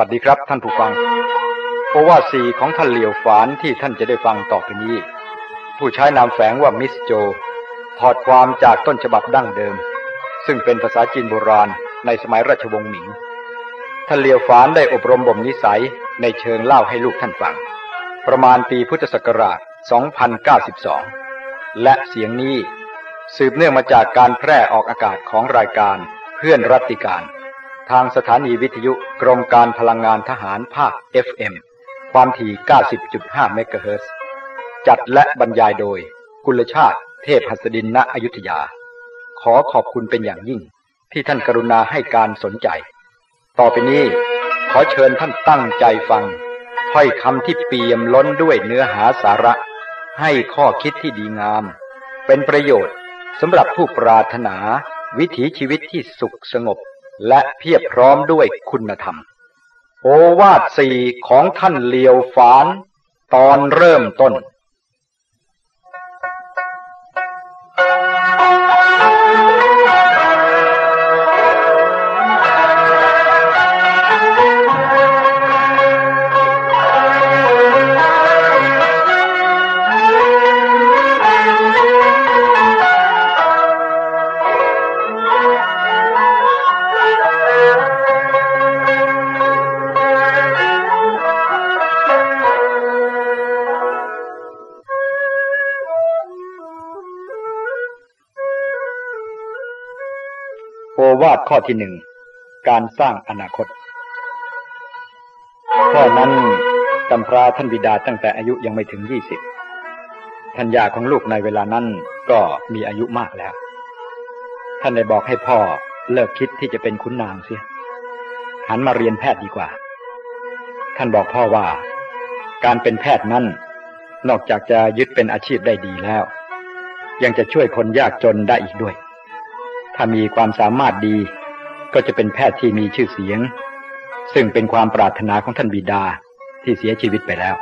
สวัสดีครับท่านผู้ฟังโอวาสีของท่านเหลียวฝานที่ท่านจะได้ฟังต่อไปนี้ ผู้ใช้นามแฝงว่ามิสโจ ถอดความจากต้นฉบับดั้งเดิม ซึ่งเป็นภาษาจีนโบราณในสมัยราชวงศ์หมิง ท่านเหลียวฝานได้อบรมบ่มนิสัยในเชิงเล่าให้ลูกท่านฟัง ประมาณปีพุทธศักราช 2092 และเสียงนี้สืบเนื่องมาจากการแพร่ออกอากาศของรายการเพื่อนรัติการ ทางสถานีวิทยุกรมการพลังงานทหารภาค FM ความถี่ 90.5 เมกะเฮิรตซ์จัดและบรรยายโดย กุลชาติ เทพหัสดินณอยุธยา ขอขอบคุณเป็นอย่างยิ่ง ที่ท่านกรุณาให้การสนใจ ต่อไปนี้ ขอเชิญท่านตั้งใจฟังถ้อยคำที่เปี่ยมล้นด้วยเนื้อหาสาระ ให้ข้อคิดที่ดีงาม เป็นประโยชน์สำหรับผู้ปรารถนา วิถีชีวิตที่สุขสงบ และเพียบพร้อมด้วยคุณธรรม โอวาทสี่ของท่านเลียวฝาน ตอนเริ่มต้น ข้อที่หนึ่งการสร้างอนาคต ข้อนั้นกำพร้าท่านบิดาตั้งแต่อายุยังไม่ถึงยี่สิบท่านยาของลูกในเวลานั้นก็มีอายุมากแล้ว ท่านได้บอกให้พ่อเลิกคิดที่จะเป็นขุนนางเสีย หันมาเรียนแพทย์ดีกว่า ท่านบอกพ่อว่า การเป็นแพทย์นั้น นอกจากจะยึดเป็นอาชีพได้ดีแล้ว ยังจะช่วยคนยากจนได้อีกด้วย ถ้ามีความสามารถดี ก็จะเป็นแพทย์ที่มีชื่อเสียง ซึ่งเป็นความปรารถนาของท่านบิดาที่เสียชีวิตไปแล้ว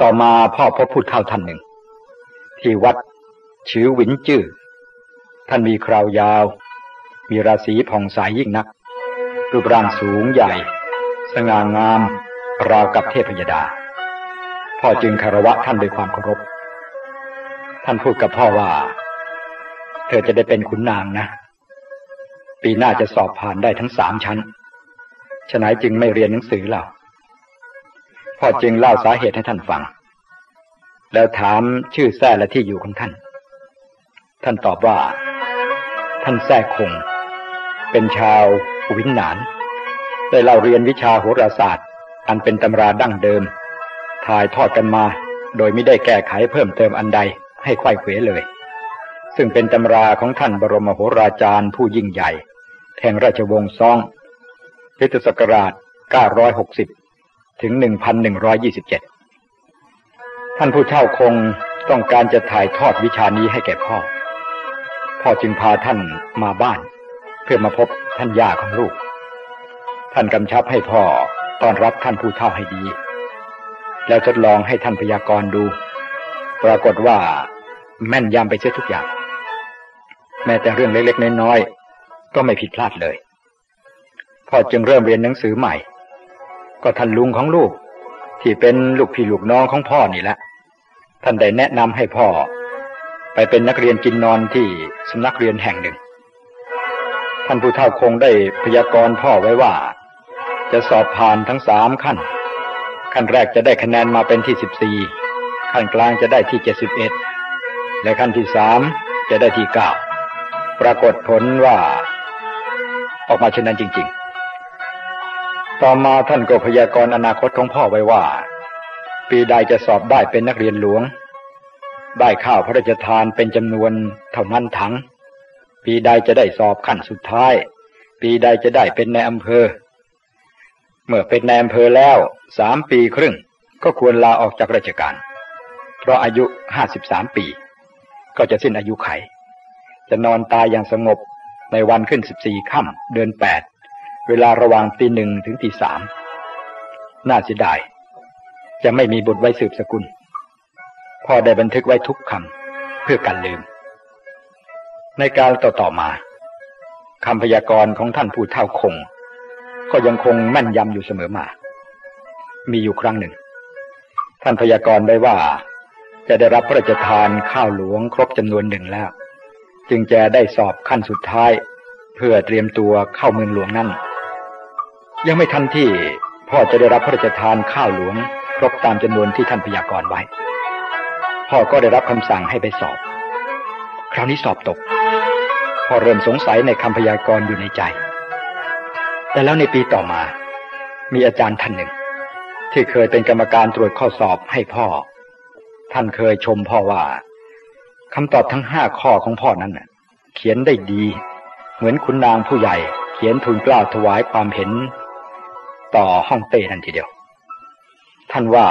ต่อมาพ่อพบพูดเท่าท่านหนึ่ง ที่วัดชือหวินจื้อท่านมีคราวยาว มีราศีผ่องใสยยิ่งนัก รูปร่างสูงใหญ่ สง่างาม ราวกับเทพยดา พ่อจึงคารวะท่านด้วยความเคารพ ท่านพูดกับพ่อว่า เธอจะได้เป็นขุนนางนะ ปีหน้าจะสอบผ่านได้ทั้งสามชั้นฉนัยจึงไม่เรียนหนังสือเล่าพ่อจึงเล่าสาเหตุให้ท่านฟัง แล้วถามชื่อแท้และที่อยู่ของท่าน ท่านตอบว่า ท่านแท้คง เป็นชาววินหนาน ได้เล่าเรียนวิชาโหราศาสตร์ อันเป็นตำราดั้งเดิม ถ่ายทอดกันมา โดยไม่ได้แก้ไขเพิ่มเติมอันใดให้ไขว้เขวเลย ซึ่งเป็นตำราของท่านบรมโหราจารย์ผู้ยิ่งใหญ่ แห่งราชวงศ์ซองพุทศักราช 960 ถึง 1127 ท่านผู้เฒ่าคงต้องการจะถ่ายทอดวิชานี้ให้แก่พ่อ พ่อจึงพาท่านมาบ้าน เพื่อมาพบท่านย่าของลูก ท่านกำชับให้พ่อต้อนรับท่านผู้เฒ่าให้ดี แล้วทดลองให้ท่านพยากรณ์ดู ปรากฏว่าแม่นยำไปเสียทุกอย่าง แม้แต่เรื่องเล็กๆน้อยๆก็ไม่ผิดพลาดเลย พ่อจึงเริ่มเรียนหนังสือใหม่ ก็ท่านลุงของลูก ที่เป็นลูกพี่ลูกน้องของพ่อนี่แหละท่านได้แนะนำให้พ่อ ไปเป็นนักเรียนกินนอนที่สำนักเรียนแห่งหนึ่ง ท่านผู้เฒ่าคงได้พยากรณ์พ่อไว้ว่า จะสอบผ่านทั้งสามขั้น ขั้นแรกจะได้คะแนนมาเป็นที่สิบสี่ขั้นกลางจะได้ที่เจ็ดสิบเอ็ดและขั้นที่สามจะได้ที่เก้า ปรากฏผลว่า ออกมาเช่นนั้นจริง ๆ ต่อมาท่านก็พยากรณ์อนาคตของพ่อไว้ว่า ปีใดจะสอบได้เป็นนักเรียนหลวง ได้ข้าวพระราชทานเป็นจำนวนเท่านั้นถัง ปีใดจะได้สอบขั้นสุดท้าย ปีใดจะได้เป็นในอำเภอ เมื่อเป็นในอำเภอแล้วสามปีครึ่งก็ควรลาออกจากราชการ เพราะอายุห้าสิบสามปี ก็จะสิ้นอายุไข จะนอนตายอย่างสงบในวันขึ้นสิบสี่ค่ำเดือนแปดเวลาระหว่างตีหนึ่งถึงตีสามน่าเสียดาย จะไม่มีบุตรไว้สืบสกุลพ่อได้บันทึกไว้ทุกคำเพื่อกันลืม ในการต่อต่อมาคำพยากรณ์ของท่านผู้เท่าคง ก็ยังคงแม่นยำอยู่เสมอมา มีอยู่ครั้งหนึ่ง ท่านพยากรณ์ไว้ว่า จะได้รับพระราชทานข้าวหลวงครบจำนวนหนึ่งแล้ว จึงจะได้สอบขั้นสุดท้าย เพื่อเตรียมตัวเข้าเมืองหลวงนั่น ยังไม่ทันที่พ่อจะได้รับพระราชทานข้าวหลวงครบตามจำนวนที่ท่านพยากรณ์ไว้ พ่อก็ได้รับคำสั่งให้ไปสอบ คราวนี้สอบตก พ่อเริ่มสงสัยในคำพยากรณ์อยู่ในใจ แต่แล้วในปีต่อมา มีอาจารย์ท่านหนึ่ง ที่เคยเป็นกรรมการตรวจข้อสอบให้พ่อ ท่านเคยชมพ่อว่า คำตอบทั้งห้าข้อของพ่อนั้นเขียนได้ดี เหมือนคุณนางผู้ใหญ่ เขียนทูลกล้าวถวายความเห็น ต่อห้องเต้นั่นทีเดียว ท่านว่า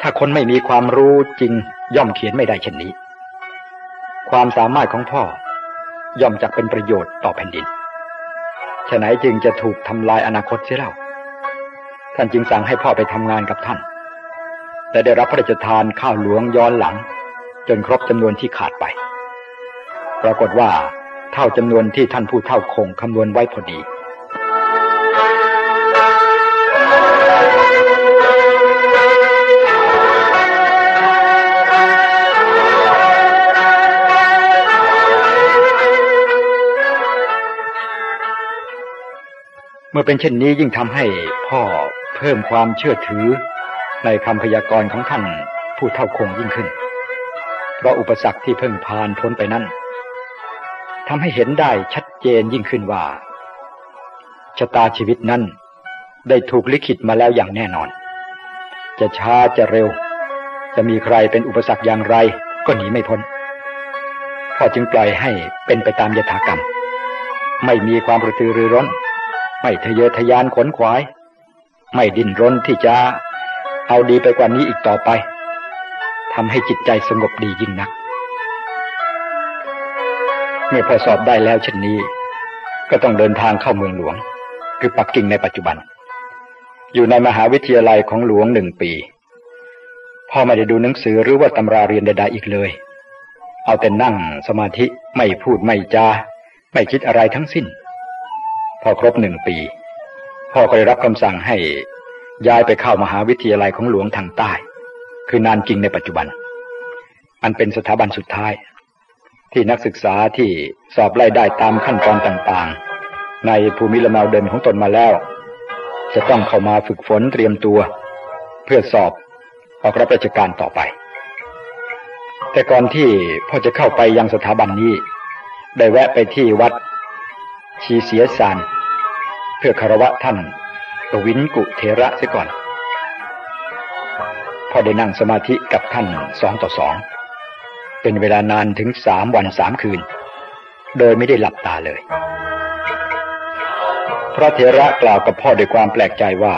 ถ้าคนไม่มีความรู้จริงย่อมเขียนไม่ได้เช่นนี้ ความสามารถของพ่อย่อมจะเป็นประโยชน์ต่อแผ่นดินฉะนั้นจึงจะถูกทำลายอนาคตเสียแล้วท่านจึงสั่งให้พ่อไปทำงานกับท่าน และได้รับพระราชทานข้าวหลวงย้อนหลัง จนครบจำนวนที่ขาดไป ปรากฏว่าเท่าจำนวนที่ท่านผู้เท่าคงคำนวณไว้พอดี เมื่อเป็นเช่นนี้ยิ่งทำให้พ่อเพิ่มความเชื่อถือในคำพยากรณ์ของท่านผู้เท่าคงยิ่งขึ้น เพราะอุปสรรคที่เพิ่งผ่านพ้นไปนั้นทำให้เห็นได้ชัดเจนยิ่งขึ้นว่าชะตาชีวิตนั้นได้ถูกลิขิตมาแล้วอย่างแน่นอน จะช้าจะเร็ว จะมีใครเป็นอุปสรรคอย่างไรก็หนีไม่พ้นพ่อจึงปล่อยให้เป็นไปตามยถากรรม ไม่มีความกระตือรือร้น ไม่ทะเยอทะยานขนขวาย ไม่ดิ้นรนที่จะเอาดีไปกว่านี้อีกต่อไป ทำให้จิตใจสงบดียิ่งนัก เมื่อพอสอบได้แล้วเช่นนี้ ก็ต้องเดินทางเข้าเมืองหลวง คือปักกิ่งในปัจจุบัน อยู่ในมหาวิทยาลัยของหลวงหนึ่งปี พ่อไม่ได้ดูหนังสือหรือว่าตำราเรียนใดๆอีกเลย เอาแต่นั่งสมาธิไม่พูดไม่จา ไม่คิดอะไรทั้งสิ้น พอครบหนึ่งปี พ่อก็ได้รับคำสั่งให้ย้ายไปเข้ามหาวิทยาลัยของหลวงทางใต้ คือนานกิงในปัจจุบัน อันเป็นสถาบันสุดท้าย ที่นักศึกษาที่สอบไล่ได้ตามขั้นตอนต่างๆ ในภูมิลำเนาเดินของตนมาแล้ว จะต้องเข้ามาฝึกฝนเตรียมตัว เพื่อสอบออกรับราชการต่อไป แต่ก่อนที่พ่อจะเข้าไปยังสถาบันนี้ ได้แวะไปที่วัดชีเสียสานเพื่อคารวะท่านปวินกุเทระเสียก่อน พอได้นั่งสมาธิกับท่านสองต่อสองเป็นเวลานานถึงสามวันสามคืน โดยไม่ได้หลับตาเลย พระเทระกล่าวกับพ่อด้วยความแปลกใจว่า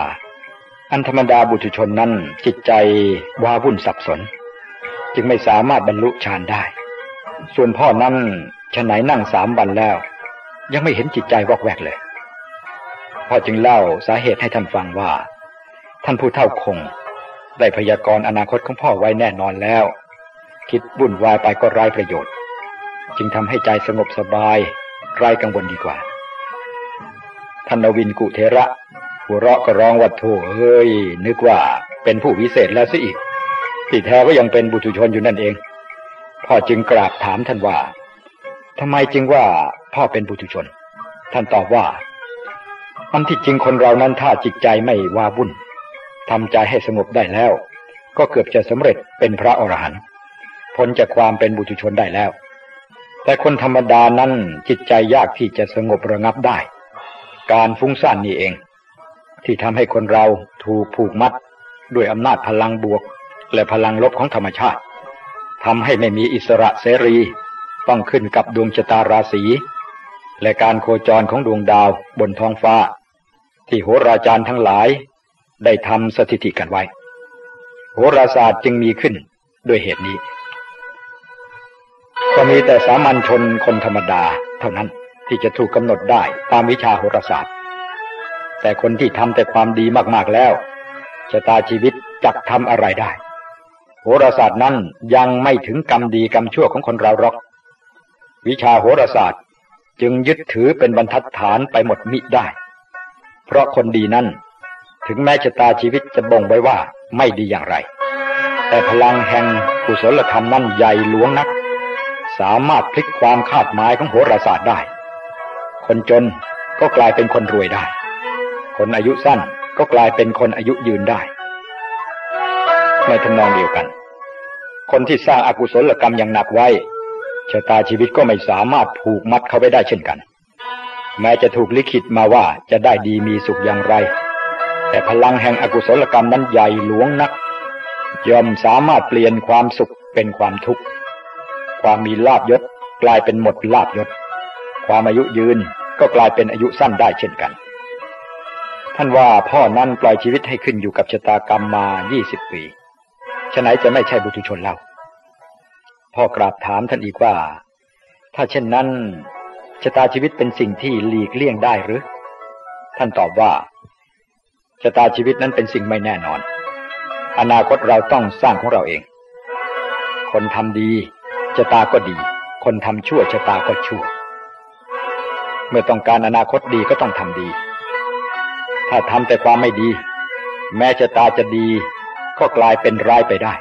อันธรรมดาบุตรชนนั้นจิตใจว้าวุ่นสับสน จึงไม่สามารถบรรลุฌานได้ ส่วนพ่อนั้นฉไหนนั่งสามวันแล้ว ยังไม่เห็นจิตใจวอกแวกเลย พ่อจึงเล่าสาเหตุให้ท่านฟังว่า ท่านผู้เท่าคง ได้พยากรณ์อนาคตของพ่อไว้แน่นอนแล้ว คิดบุ่นวายไปก็ไร้ประโยชน์ จึงทำให้ใจสงบสบายไร้กังวลดีกว่าท่านนวินกุเทระ หัวเราะก็ร้องว่าโธเฮ้ย นึกว่าเป็นผู้วิเศษแล้วซะอีกที่แท้ก็ยังเป็นบุตุชนอยู่นั่นเอง พ่อจึงกราบถามท่านว่าทำไมจึงว่าพ่อเป็นบุตุชน ท่านตอบว่าอันที่จริงคนเรานั้นถ้าจิตใจไม่วาวุ่น ทำใจให้สงบได้แล้ว ก็เกือบจะสำเร็จเป็นพระอรหันต์พ้นจากความเป็นบุตุชนได้แล้ว แต่คนธรรมดานั้นจิตใจยากที่จะสงบระงับได้ การฟุ้งซ่านนี่เอง ที่ทำให้คนเราถูกผูกมัด ด้วยอำนาจพลังบวก และพลังลบของธรรมชาติทำให้ไม่มีอิสระเสรีต้องขึ้นกับดวงชะตาราศีและการโคจรของดวงดาวบนท้องฟ้า ที่โหราจารย์ทั้งหลาย ได้ทำสถิติกันไว้ โหราศาสตร์จึงมีขึ้นด้วยเหตุนี้ ก็มีแต่สามัญชนคนธรรมดา เท่านั้นที่จะถูกกำหนดได้ตามวิชาโหราศาสตร์ แต่คนที่ทำแต่ความดีมากๆแล้วชะตาชีวิตจักทำอะไรได้ โหราศาสตร์นั้นยังไม่ถึงกรรมดีกรรมชั่วของคนเราหรอก วิชาโหราศาสตร์จึงยึดถือเป็นบรรทัดฐานไปหมดมิได้ เพราะคนดีนั้น ถึงแม้ชะตาชีวิตจะบ่งไว้ว่าไม่ดีอย่างไร แต่พลังแห่งกุศลธรรมนั้นใหญ่หลวงนัก สามารถพลิกความคาดหมายของโหราศาสตร์ได้ คนจนก็กลายเป็นคนรวยได้ คนอายุสั้นก็กลายเป็นคนอายุยืนได้ ในทำนองเดียวกัน คนที่สร้างอากุศลกรรมอย่างหนักไว้ชะตาชีวิตก็ไม่สามารถผูกมัดเขาไว้ได้เช่นกัน แม้จะถูกลิขิตมาว่าจะได้ดีมีสุขอย่างไร แต่พลังแห่งอกุศลกรรมนั้นใหญ่หลวงนักย่อมสามารถเปลี่ยนความสุขเป็นความทุกข์ ความมีลาบยศกลายเป็นหมดลาบยศ ความอายุยืนก็กลายเป็นอายุสั้นได้เช่นกัน ท่านว่าพ่อนั้นปล่อยชีวิตให้ขึ้นอยู่กับชะตากรรมมายี่สิบปีฉะไหนจะไม่ใช่บุตุชนเล่า พ่อกราบถามท่านอีกว่า ถ้าเช่นนั้นชะตาชีวิตเป็นสิ่งที่หลีกเลี่ยงได้หรือ ท่านตอบว่า ชะตาชีวิตนั้นเป็นสิ่งไม่แน่นอน อนาคตเราต้องสร้างของเราเอง คนทำดีชะตาก็ดี คนทำชั่วชะตาก็ชั่ว เมื่อต้องการอนาคตดีก็ต้องทำดี ถ้าทำแต่ความไม่ดี แม้ชะตาจะดีก็กลายเป็นร้ายไปได้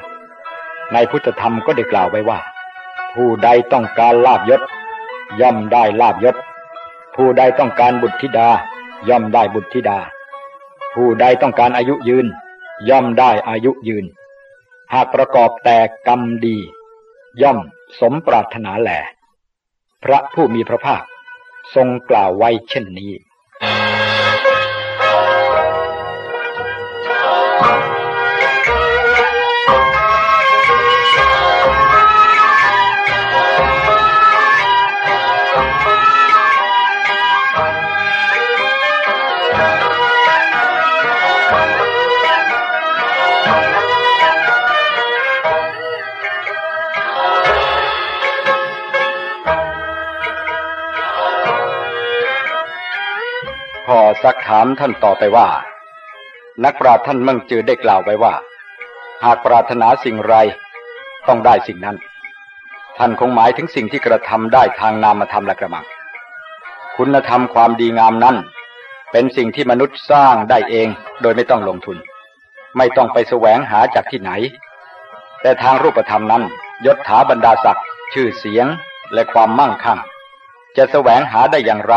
ในพุทธธรรมก็ได้กล่าวไว้ว่า ผู้ใดต้องการลาบยศ ย่อมได้ลาบยศ ผู้ใดต้องการบุตรธิดา ย่อมได้บุตรธิดา ผู้ใดต้องการอายุยืน ย่อมได้อายุยืน หากประกอบแต่กรรมดี ย่อมสมปรารถนาแหลพระผู้มีพระภาค ทรงกล่าวไว้เช่นนี้ ท่านต่อไปว่า นักปราชญ์ท่านมั่งจือได้กล่าวไว้ว่า หากปรารถนาสิ่งไรต้องได้สิ่งนั้น ท่านคงหมายถึงสิ่งที่กระทำได้ทางนามธรรมและกระมัง คุณธรรมความดีงามนั้น เป็นสิ่งที่มนุษย์สร้างได้เองโดยไม่ต้องลงทุน ไม่ต้องไปแสวงหาจากที่ไหน แต่ทางรูปธรรมนั้นยศถาบรรดาศักดิ์ชื่อเสียงและความมั่งคั่งจะแสวงหาได้อย่างไร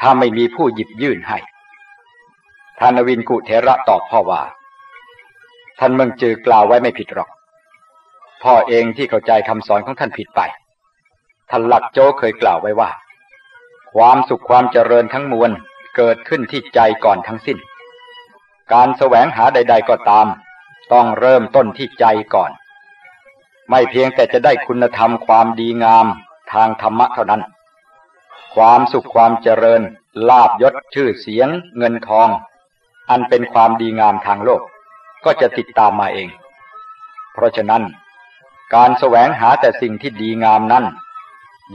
ถ้าไม่มีผู้หยิบยื่นให้ ทานวินกุเทระตอบพ่อว่า ท่านเมืองจือกล่าวไว้ไม่ผิดหรอก พ่อเองที่เข้าใจคำสอนของท่านผิดไป ท่านหลักโจเคยกล่าวไว้ว่า ความสุขความเจริญทั้งมวลเกิดขึ้นที่ใจก่อนทั้งสิ้น การแสวงหาใด ๆก็ตาม ต้องเริ่มต้นที่ใจก่อน ไม่เพียงแต่จะได้คุณธรรมความดีงามทางธรรมะเท่านั้น ความสุขความเจริญ ลาบยศชื่อเสียง เงินทอง อันเป็นความดีงามทางโลก ก็จะติดตามมาเอง เพราะฉะนั้น การแสวงหาแต่สิ่งที่ดีงามนั้น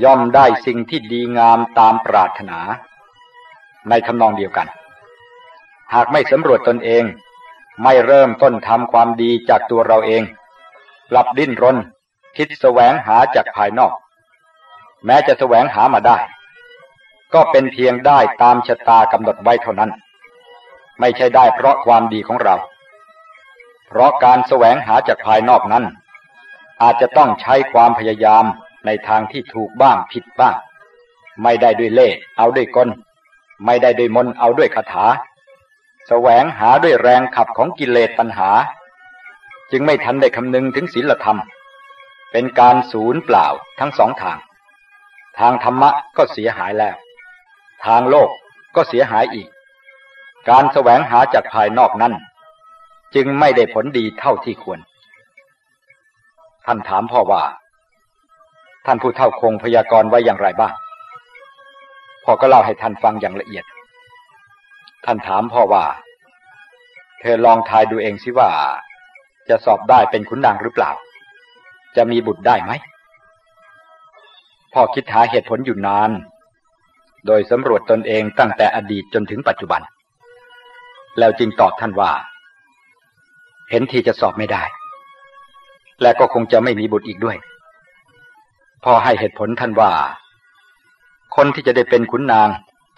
ย่อมได้สิ่งที่ดีงามตามปรารถนา ในทำนองเดียวกัน หากไม่สำรวจตนเอง ไม่เริ่มต้นทำความดีจากตัวเราเองหลับดิ้นรน คิดแสวงหาจากภายนอก แม้จะแสวงหามาได้ ก็เป็นเพียงได้ตามชะตากำหนดไว้เท่านั้น ไม่ใช่ได้เพราะความดีของเรา เพราะการแสวงหาจากภายนอกนั้น อาจจะต้องใช้ความพยายามในทางที่ถูกบ้างผิดบ้าง ไม่ได้ด้วยเล่เอาด้วยกลไม่ได้ด้วยมนเอาด้วยคาถา แสวงหาด้วยแรงขับของกิเลสปัญหา จึงไม่ทันได้คำนึงถึงศีลธรรม เป็นการศูนย์เปล่าทั้งสองทาง ทางธรรมะก็เสียหายแล้ว ทางโลกก็เสียหายอีก การแสวงหาจากภายนอกนั้น จึงไม่ได้ผลดีเท่าที่ควร ท่านถามพ่อว่า ท่านผู้เท่าคงพยากรณ์ไว้อย่างไรบ้าง พ่อก็เล่าให้ท่านฟังอย่างละเอียด ท่านถามพ่อว่า เธอลองทายดูเองสิว่า จะสอบได้เป็นขุนนางหรือเปล่า จะมีบุตรได้ไหม พ่อคิดหาเหตุผลอยู่นาน โดยสำรวจตนเองตั้งแต่อดีตจนถึงปัจจุบัน แล้วจึงตอบท่านว่า เห็นทีจะสอบไม่ได้ และก็คงจะไม่มีบุตรอีกด้วย พอให้เหตุผลท่านว่า คนที่จะได้เป็นขุนนาง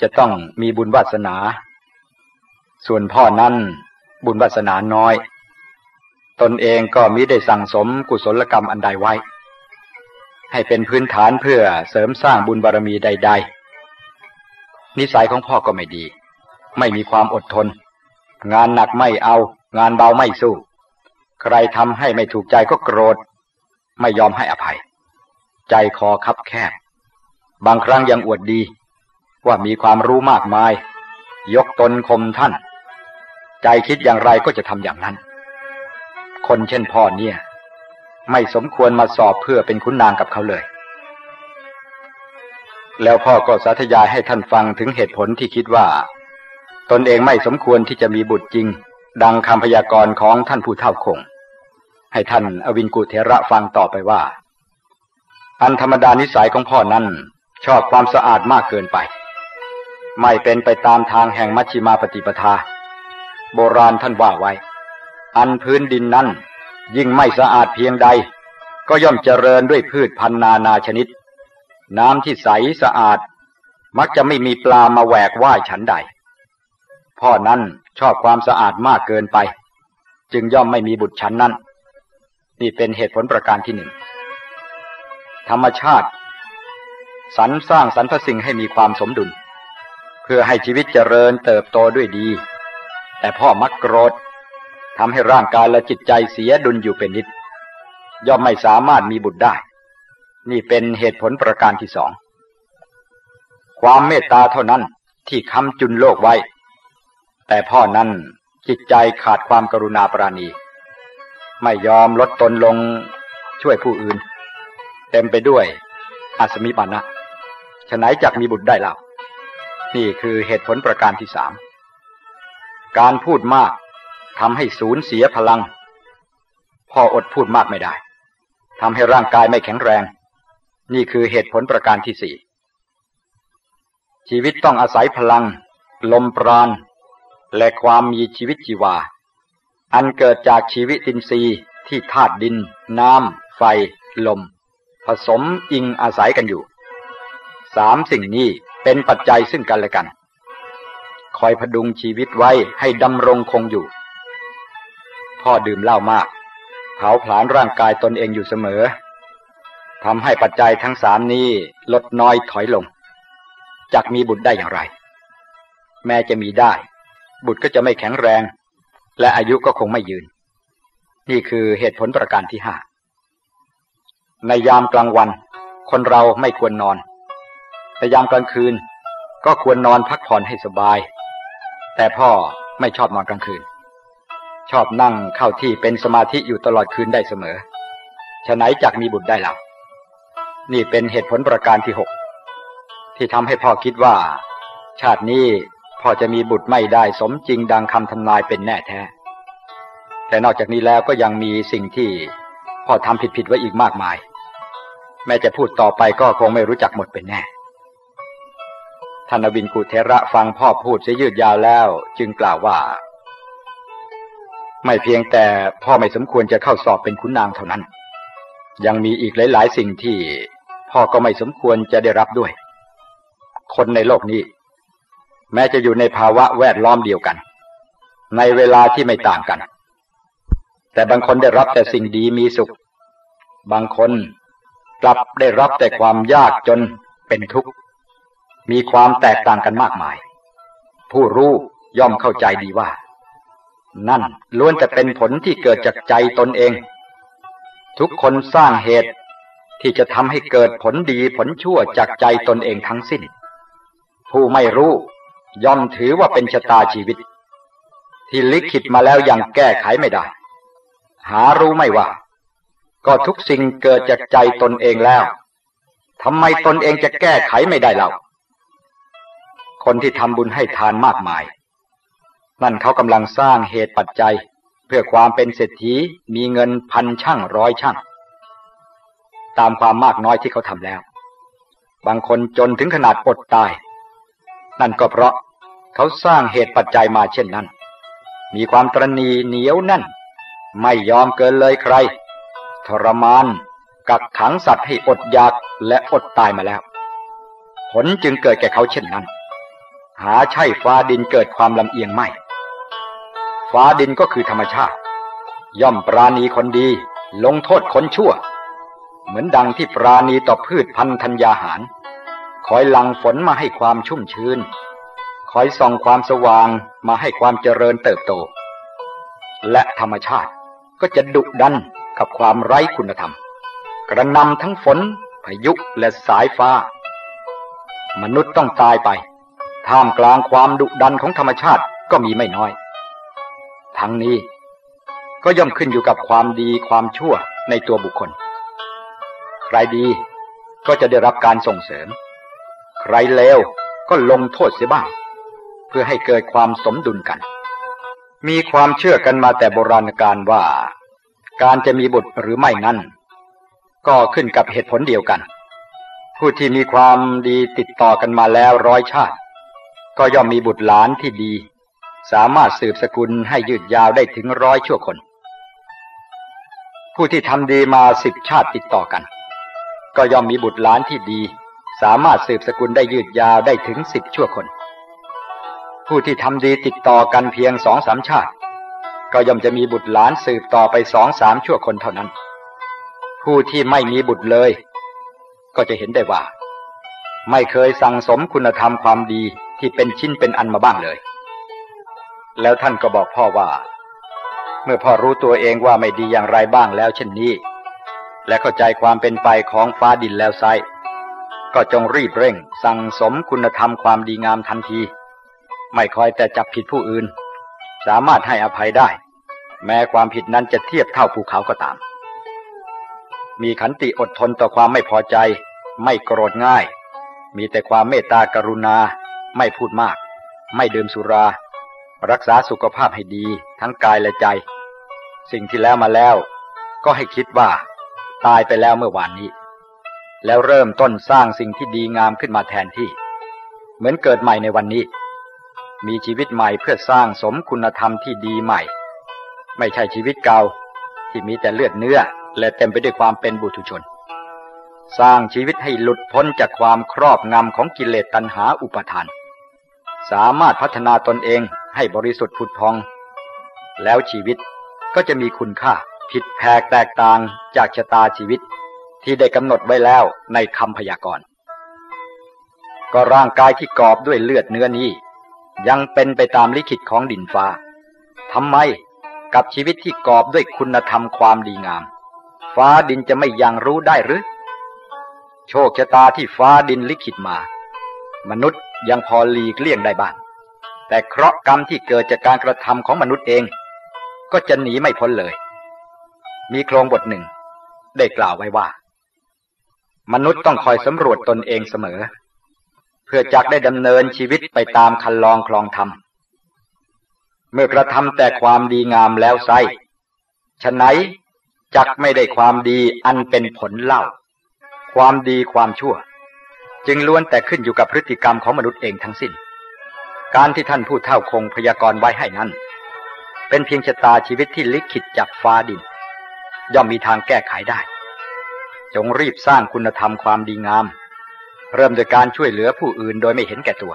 จะต้องมีบุญวาสนา ส่วนพ่อนั้นบุญวาสนาน้อย ตนเองก็มิได้สั่งสมกุศลกรรมอันใดไว้ ให้เป็นพื้นฐานเพื่อเสริมสร้างบุญบารมีใด ๆ นิสัยของพ่อก็ไม่ดี ไม่มีความอดทน งานหนักไม่เอา งานเบาไม่สู้ ใครทำให้ไม่ถูกใจก็โกรธ ไม่ยอมให้อภัย ใจคอคับแคบ บางครั้งยังอวดดี ว่ามีความรู้มากมาย ยกตนคมท่าน ใจคิดอย่างไรก็จะทำอย่างนั้น คนเช่นพ่อเนี่ย ไม่สมควรมาสอบเพื่อเป็นคุณนางกับเขาเลย แล้วพ่อก็สาธยายให้ท่านฟังถึงเหตุผลที่คิดว่า ตนเองไม่สมควรที่จะมีบุตรจริง ดังคำพยากรณ์ของท่านผู้เฒ่าคง ให้ท่านอวินกุเทระฟังต่อไปว่า อันธรรมดานิสัยของพ่อนั้น ชอบความสะอาดมากเกินไป ไม่เป็นไปตามทางแห่งมัชฌิมาปฏิปทา โบราณท่านว่าไว้ อันพื้นดินนั้น ยิ่งไม่สะอาดเพียงใด ก็ย่อมเจริญด้วยพืชพันนานาชนิด น้ำที่ใสสะอาด มักจะไม่มีปลามาแหวกว่ายฉันใด พ่อนั้นชอบความสะอาดมากเกินไป จึงย่อมไม่มีบุตรฉันนั้น นี่เป็นเหตุผลประการที่หนึ่ง ธรรมชาติ สรรสร้างสรรพสิ่งให้มีความสมดุล เพื่อให้ชีวิตเจริญเติบโตด้วยดี แต่พ่อมักโกรธทำให้ร่างกายและจิตใจเสียดุลอยู่เป็นนิด ย่อมไม่สามารถมีบุตรได้ นี่เป็นเหตุผลประการที่สอง ความเมตตาเท่านั้นที่ค้ำจุนโลกไว้ แต่พ่อนั้นจิตใจขาดความกรุณาปราณี ไม่ยอมลดตนลงช่วยผู้อื่น เต็มไปด้วยอาสมิปานะฉะไหนจักมีบุตรได้เล่านี่คือเหตุผลประการที่สาม การพูดมากทำให้สูญเสียพลัง พ่ออดพูดมากไม่ได้ทำให้ร่างกายไม่แข็งแรง นี่คือเหตุผลประการที่สี่ชีวิตต้องอาศัยพลัง ลมปราณ และความมีชีวิตชีวา อันเกิดจากชีวิตินทรีย์ที่ธาตุดิน น้ำ ไฟ ลม ผสมอิงอาศัยกันอยู่ สามสิ่งนี้เป็นปัจจัยซึ่งกันและกัน คอยพดุงชีวิตไว้ให้ดำรงคงอยู่ พ่อดื่มเหล้ามาก เผาผลาญร่างกายตนเองอยู่เสมอทำให้ปัจจัยทั้งสามนี้ลดน้อยถอยลงจักมีบุตรได้อย่างไร แม้จะมีได้ บุตรก็จะไม่แข็งแรง และอายุก็คงไม่ยืน นี่คือเหตุผลประการที่ห้าในยามกลางวัน คนเราไม่ควรนอน ในยามกลางคืนก็ควรนอนพักผ่อนให้สบาย แต่พ่อไม่ชอบนอนกลางคืน ชอบนั่งเข้าที่เป็นสมาธิอยู่ตลอดคืนได้เสมอฉะไหนจักมีบุตรได้ล่ะนี่เป็นเหตุผลประการที่หกที่ทำให้พ่อคิดว่า ชาตินี้ พ่อจะมีบุตรไม่ได้สมจริงดังคำทำนายเป็นแน่แท้ แต่นอกจากนี้แล้วก็ยังมีสิ่งที่พ่อทำผิดๆไว้อีกมากมาย แม้จะพูดต่อไปก็คงไม่รู้จักหมดเป็นแน่ท่านวินกุเทระฟังพ่อพูดเสียยืดยาวแล้ว จึงกล่าวว่า ไม่เพียงแต่พ่อไม่สมควรจะเข้าสอบเป็นขุนนางเท่านั้น ยังมีอีกหลาย ๆ สิ่งที่พ่อก็ไม่สมควรจะได้รับด้วย คนในโลกนี้ แม้จะอยู่ในภาวะแวดล้อมเดียวกัน ในเวลาที่ไม่ต่างกัน แต่บางคนได้รับแต่สิ่งดีมีสุข บางคนกลับได้รับแต่ความยากจนเป็นทุกข์ มีความแตกต่างกันมากมาย ผู้รู้ย่อมเข้าใจดีว่า นั่นล้วนแต่เป็นผลที่เกิดจากใจตนเอง ทุกคนสร้างเหตุที่จะทำให้เกิดผลดีผลชั่วจากใจตนเองทั้งสิ้น ผู้ไม่รู้ ย่อมถือว่าเป็นชะตาชีวิต ที่ลิขิตมาแล้วยังแก้ไขไม่ได้ หารู้ไม่ว่า ก็ทุกสิ่งเกิดจากใจตนเองแล้วทำไมตนเองจะแก้ไขไม่ได้เล่าคนที่ทำบุญให้ทานมากมาย นั่นเขากำลังสร้างเหตุปัจจัย เพื่อความเป็นเศรษฐีมีเงินพันช่างร้อยช่างตามความมากน้อยที่เขาทำแล้ว บางคนจนถึงขนาดอดตาย นั่นก็เพราะเขาสร้างเหตุปัจจัยมาเช่นนั้น มีความตรณีเหนียวแน่น ไม่ยอมเกินเลยใคร ทรมาน กักขังสัตว์ให้อดอยากและอดตายมาแล้ว ผลจึงเกิดแก่เขาเช่นนั้น หาใช่ฟ้าดินเกิดความลำเอียงไม่ ฟ้าดินก็คือธรรมชาติ ย่อมปราณีคนดี ลงโทษคนชั่ว เหมือนดังที่ปราณีต่อพืชพันธัญญาหาร คอยหลั่งฝนมาให้ความชุ่มชื้น คอยส่องความสว่างมาให้ความเจริญเติบโต และธรรมชาติก็จะดุดันกับความไร้คุณธรรม กระนำทั้งฝนพายุและสายฟ้า มนุษย์ต้องตายไปท่ามกลางความดุดันของธรรมชาติก็มีไม่น้อย ทั้งนี้ก็ย่อมขึ้นอยู่กับความดีความชั่วในตัวบุคคล ใครดีก็จะได้รับการส่งเสริม ใครเลวก็ลงโทษเสียบ้าง เพื่อให้เกิดความสมดุลกัน มีความเชื่อกันมาแต่โบราณกาลว่า การจะมีบุตรหรือไม่นั้น ก็ขึ้นกับเหตุผลเดียวกัน ผู้ที่มีความดีติดต่อกันมาแล้วร้อยชาติ ก็ย่อมมีบุตรหลานที่ดี สามารถสืบสกุลให้ยืดยาวได้ถึงร้อยชั่วคน ผู้ที่ทำดีมาสิบชาติติดต่อกัน ก็ย่อมมีบุตรหลานที่ดี สามารถสืบสกุลได้ยืดยาวได้ถึงสิบชั่วคน ผู้ที่ทำดีติดต่อกันเพียงสองสามชาติ ก็ย่อมจะมีบุตรหลานสืบต่อไปสองสามชั่วคนเท่านั้น ผู้ที่ไม่มีบุตรเลย ก็จะเห็นได้ว่า ไม่เคยสั่งสมคุณธรรมความดีที่เป็นชิ้นเป็นอันมาบ้างเลย แล้วท่านก็บอกพ่อว่า เมื่อพ่อรู้ตัวเองว่าไม่ดีอย่างไรบ้างแล้วเช่นนี้ และเข้าใจความเป็นไปของฟ้าดินแล้วไซ ก็จงรีบเร่ง สั่งสมคุณธรรมความดีงามทันที ไม่คอยแต่จับผิดผู้อื่น สามารถให้อภัยได้ แม้ความผิดนั้นจะเทียบเท่าภูเขาก็ตาม มีขันติอดทนต่อความไม่พอใจ ไม่โกรธง่าย มีแต่ความเมตตากรุณา ไม่พูดมาก ไม่ดื่มสุรา รักษาสุขภาพให้ดีทั้งกายและใจ สิ่งที่แล้วมาแล้ว ก็ให้คิดว่า ตายไปแล้วเมื่อวานนี้ แล้วเริ่มต้นสร้างสิ่งที่ดีงามขึ้นมาแทนที่ เหมือนเกิดใหม่ในวันนี้ มีชีวิตใหม่เพื่อสร้างสมคุณธรรมที่ดีใหม่ ไม่ใช่ชีวิตเก่าที่มีแต่เลือดเนื้อ และเต็มไปด้วยความเป็นบุตุชน สร้างชีวิตให้หลุดพ้นจากความครอบงำของกิเลสตัณหาอุปทาน สามารถพัฒนาตนเองให้บริสุทธิ์ผุดพอง แล้วชีวิตก็จะมีคุณค่าผิดแผกแตกต่างจากชะตาชีวิต ที่ได้กำหนดไว้แล้วในคำพยากรณ์ ก็ร่างกายที่กอบด้วยเลือดเนื้อนี้ ยังเป็นไปตามลิขิตของดินฟ้าทำไมกับชีวิตที่กอบด้วยคุณธรรมความดีงาม ฟ้าดินจะไม่ยังรู้ได้หรือ โชคชะตาที่ฟ้าดินลิขิตมา มนุษย์ยังพอหลีกเลี่ยงได้บ้าง แต่เคราะห์กรรมที่เกิดจากการกระทำของมนุษย์เอง ก็จะหนีไม่พ้นเลย มีโครงบทหนึ่ง ได้กล่าวไว้ว่า มนุษย์ต้องคอยสำรวจตนเองเสมอ เพื่อจักได้ดำเนินชีวิตไปตามคันลองคลองธรรม เมื่อกระทำแต่ความดีงามแล้วไซฉะไหนจักไม่ได้ความดีอันเป็นผลเล่า ความดีความชั่ว จึงล้วนแต่ขึ้นอยู่กับพฤติกรรมของมนุษย์เองทั้งสิ้น การที่ท่านผู้เท่าคงพยากรณ์ไว้ให้นั้น เป็นเพียงชะตาชีวิตที่ลิขิตจากฟ้าดิน ย่อมมีทางแก้ไขได้ จงรีบสร้างคุณธรรมความดีงาม เริ่มโดยการช่วยเหลือผู้อื่นโดยไม่เห็นแก่ตัว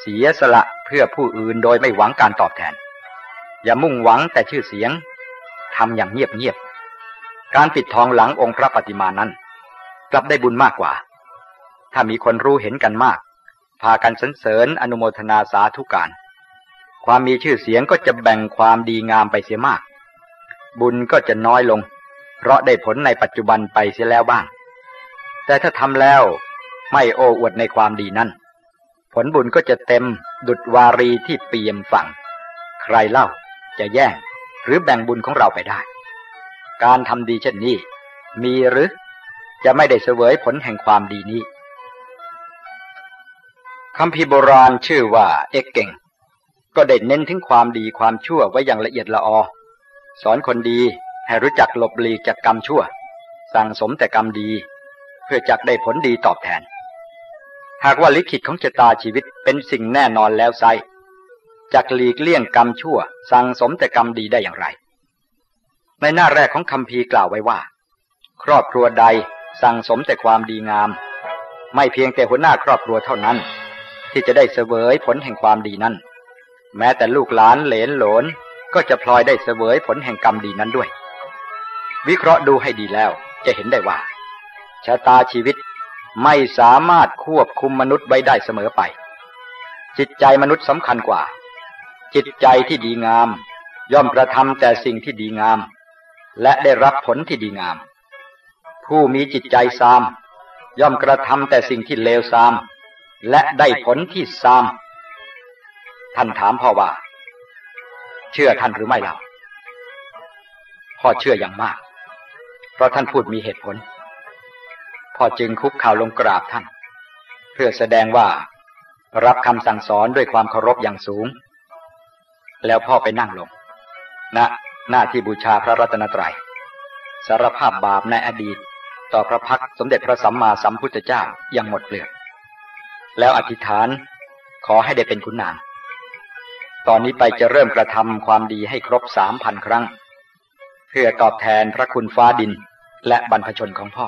เสียสละเพื่อผู้อื่นโดยไม่หวังการตอบแทน อย่ามุ่งหวังแต่ชื่อเสียงทำอย่างเงียบๆการปิดทองหลังองค์พระปฏิมานั้น กลับได้บุญมากกว่า ถ้ามีคนรู้เห็นกันมาก พากันสรรเสริญอนุโมทนาสาธุการ ความมีชื่อเสียงก็จะแบ่งความดีงามไปเสียมาก บุญก็จะน้อยลง เพราะได้ผลในปัจจุบันไปเสียแล้วบ้าง แต่ถ้าทำแล้วไม่โอ้อวดในความดีนั้น ผลบุญก็จะเต็มดุดวารีที่เปี่ยมฝั่ง ใครเล่าจะแย่งหรือแบ่งบุญของเราไปได้ การทำดีเช่นนี้ มีหรือจะไม่ได้เสวยผลแห่งความดีนี้คำพีโบราณชื่อว่าเอกเก่ง ก็ได้เน้นถึงความดีความชั่วไว้อย่างละเอียดละออ สอนคนดี ให้รู้จักหลบหลีกจากกรรมชั่ว สั่งสมแต่กรรมดี เพื่อจักได้ผลดีตอบแทน หากว่าลิขิตของชะตาชีวิตเป็นสิ่งแน่นอนแล้วไซจักหลีกเลี่ยงกรรมชั่ว สั่งสมแต่กรรมดีได้อย่างไร ในหน้าแรกของคำพีกล่าวไว้ว่า ครอบครัวใดสั่งสมแต่ความดีงาม ไม่เพียงแต่หัวหน้าครอบครัวเท่านั้น ที่จะได้เสวยผลแห่งความดีนั้น แม้แต่ลูกหลานเหลนหลนก็จะพลอยได้เสวยผลแห่งกรรมดีนั้นด้วย วิเคราะห์ดูให้ดีแล้ว จะเห็นได้ว่าชะตาชีวิตไม่สามารถควบคุมมนุษย์ไว้ได้เสมอไป จิตใจมนุษย์สำคัญกว่า จิตใจที่ดีงาม ย่อมกระทำแต่สิ่งที่ดีงาม และได้รับผลที่ดีงาม ผู้มีจิตใจซาม ย่อมกระทำแต่สิ่งที่เลวซาม และได้ผลที่ซาม ท่านถามพ่อว่า เชื่อท่านหรือไม่เล่าพ่อเชื่ออย่างมาก ราะท่านพูดมีเหตุผล พ่อจึงคุกเข่าลงกราบท่าน เพื่อแสดงว่า รับคำสั่งสอนด้วยความเคารพอย่างสูง แล้วพ่อไปนั่งลงณนะหน้าที่บูชาพระรัตนตรยัย สารภาพบาปในอดีต ต่อพระพักสมเด็จพระสัมมาสัมพุทธเจ้าอยังหมดเปลือกแล้วอธิษฐานขอให้ได้เป็นขุนนาง ตอนนี้ไปจะเริ่มกระทำความดีให้ครบสามพันครั้ง เพื่อตอบแทนพระคุณฟ้าดิน และบรรพชนของพ่อ